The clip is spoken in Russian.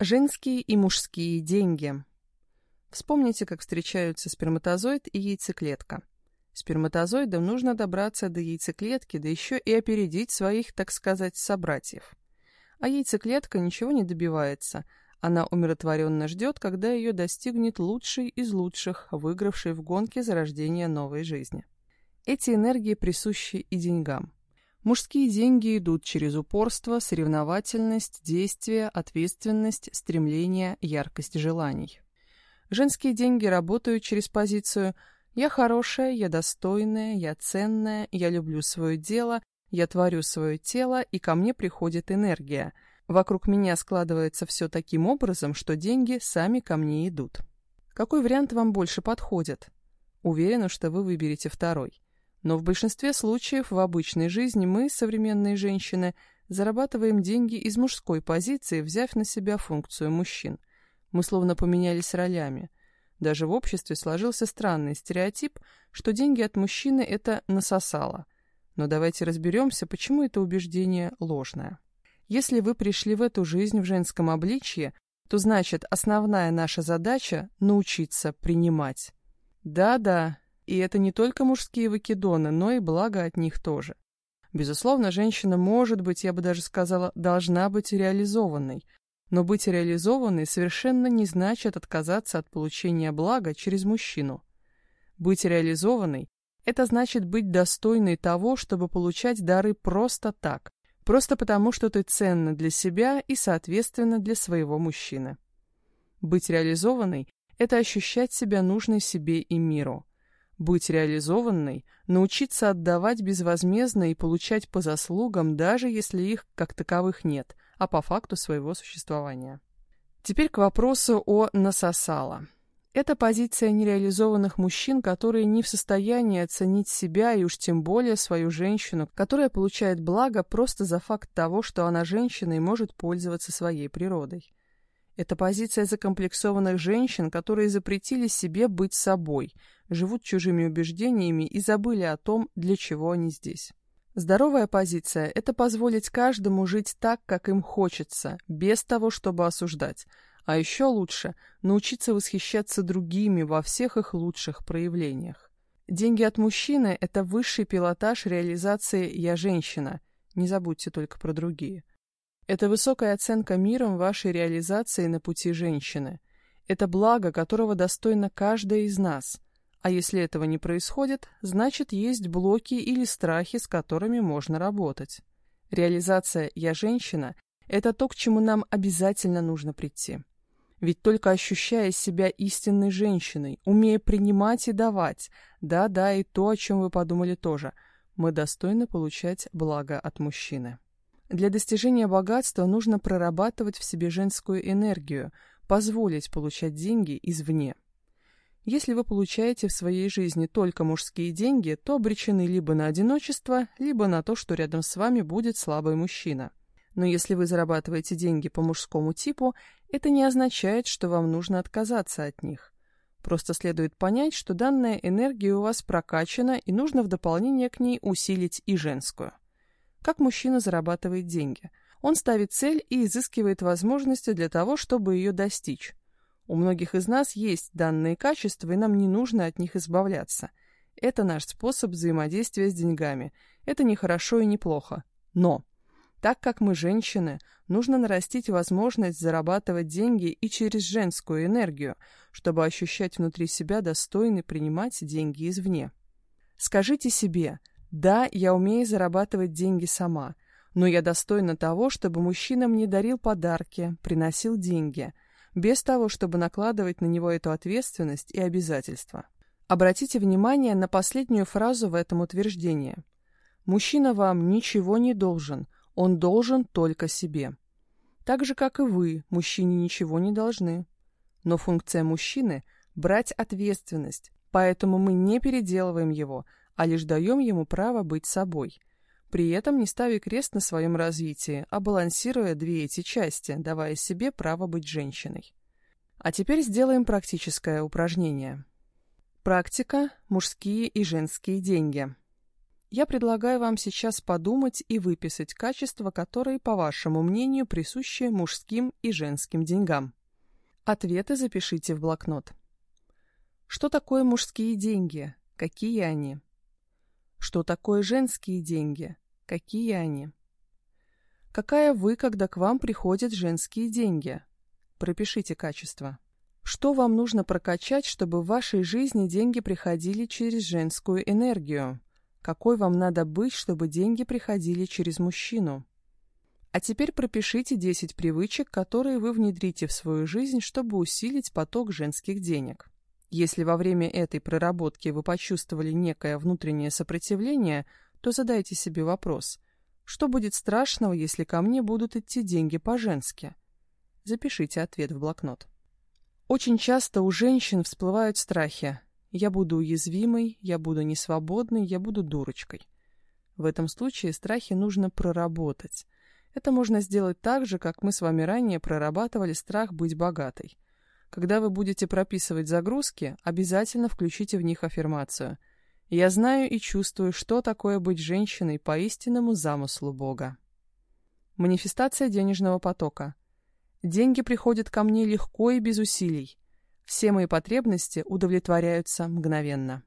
Женские и мужские деньги. Вспомните, как встречаются сперматозоид и яйцеклетка. Сперматозоидам нужно добраться до яйцеклетки, да еще и опередить своих, так сказать, собратьев. А яйцеклетка ничего не добивается. Она умиротворенно ждет, когда ее достигнет лучший из лучших, выигравший в гонке за рождение новой жизни. Эти энергии присущи и деньгам. Мужские деньги идут через упорство, соревновательность, действие, ответственность, стремление, яркость желаний. Женские деньги работают через позицию «я хорошая, я достойная, я ценная, я люблю свое дело, я творю свое тело, и ко мне приходит энергия. Вокруг меня складывается все таким образом, что деньги сами ко мне идут». Какой вариант вам больше подходит? Уверена, что вы выберете второй. Но в большинстве случаев в обычной жизни мы, современные женщины, зарабатываем деньги из мужской позиции, взяв на себя функцию мужчин. Мы словно поменялись ролями. Даже в обществе сложился странный стереотип, что деньги от мужчины – это насосало. Но давайте разберемся, почему это убеждение ложное. Если вы пришли в эту жизнь в женском обличье, то значит основная наша задача – научиться принимать. Да-да, и это не только мужские выкидоны, но и благо от них тоже. Безусловно, женщина может быть, я бы даже сказала, должна быть реализованной. Но быть реализованной совершенно не значит отказаться от получения блага через мужчину. Быть реализованной – это значит быть достойной того, чтобы получать дары просто так, просто потому, что ты ценна для себя и, соответственно, для своего мужчины. Быть реализованной – это ощущать себя нужной себе и миру быть реализованной, научиться отдавать безвозмездно и получать по заслугам, даже если их как таковых нет, а по факту своего существования. Теперь к вопросу о «насосало». Это позиция нереализованных мужчин, которые не в состоянии оценить себя и уж тем более свою женщину, которая получает благо просто за факт того, что она женщина и может пользоваться своей природой. Это позиция закомплексованных женщин, которые запретили себе быть собой – живут чужими убеждениями и забыли о том, для чего они здесь. Здоровая позиция – это позволить каждому жить так, как им хочется, без того, чтобы осуждать. А еще лучше – научиться восхищаться другими во всех их лучших проявлениях. Деньги от мужчины – это высший пилотаж реализации «я женщина». Не забудьте только про другие. Это высокая оценка миром вашей реализации на пути женщины. Это благо, которого достойна каждая из нас – а если этого не происходит, значит есть блоки или страхи, с которыми можно работать. Реализация «я женщина» — это то, к чему нам обязательно нужно прийти. Ведь только ощущая себя истинной женщиной, умея принимать и давать, да-да, и то, о чем вы подумали тоже, мы достойны получать благо от мужчины. Для достижения богатства нужно прорабатывать в себе женскую энергию, позволить получать деньги извне. Если вы получаете в своей жизни только мужские деньги, то обречены либо на одиночество, либо на то, что рядом с вами будет слабый мужчина. Но если вы зарабатываете деньги по мужскому типу, это не означает, что вам нужно отказаться от них. Просто следует понять, что данная энергия у вас прокачана и нужно в дополнение к ней усилить и женскую. Как мужчина зарабатывает деньги? Он ставит цель и изыскивает возможности для того, чтобы ее достичь. У многих из нас есть данные качества, и нам не нужно от них избавляться. Это наш способ взаимодействия с деньгами. Это не хорошо и не плохо. Но, так как мы женщины, нужно нарастить возможность зарабатывать деньги и через женскую энергию, чтобы ощущать внутри себя достойно принимать деньги извне. Скажите себе, да, я умею зарабатывать деньги сама, но я достойна того, чтобы мужчина мне дарил подарки, приносил деньги – без того, чтобы накладывать на него эту ответственность и обязательства. Обратите внимание на последнюю фразу в этом утверждении. Мужчина вам ничего не должен, он должен только себе. Так же, как и вы, мужчине ничего не должны. Но функция мужчины – брать ответственность, поэтому мы не переделываем его, а лишь даем ему право быть собой – при этом не ставя крест на своем развитии, а балансируя две эти части, давая себе право быть женщиной. А теперь сделаем практическое упражнение. Практика «Мужские и женские деньги». Я предлагаю вам сейчас подумать и выписать качества, которые, по вашему мнению, присущи мужским и женским деньгам. Ответы запишите в блокнот. Что такое мужские деньги? Какие они? Что такое женские деньги? Какие они? Какая вы, когда к вам приходят женские деньги? Пропишите качество. Что вам нужно прокачать, чтобы в вашей жизни деньги приходили через женскую энергию? Какой вам надо быть, чтобы деньги приходили через мужчину? А теперь пропишите 10 привычек, которые вы внедрите в свою жизнь, чтобы усилить поток женских денег. Если во время этой проработки вы почувствовали некое внутреннее сопротивление, то задайте себе вопрос, что будет страшного, если ко мне будут идти деньги по-женски? Запишите ответ в блокнот. Очень часто у женщин всплывают страхи. Я буду уязвимой, я буду несвободной, я буду дурочкой. В этом случае страхи нужно проработать. Это можно сделать так же, как мы с вами ранее прорабатывали страх быть богатой. Когда вы будете прописывать загрузки, обязательно включите в них аффирмацию. «Я знаю и чувствую, что такое быть женщиной по истинному замыслу Бога». Манифестация денежного потока. Деньги приходят ко мне легко и без усилий. Все мои потребности удовлетворяются мгновенно.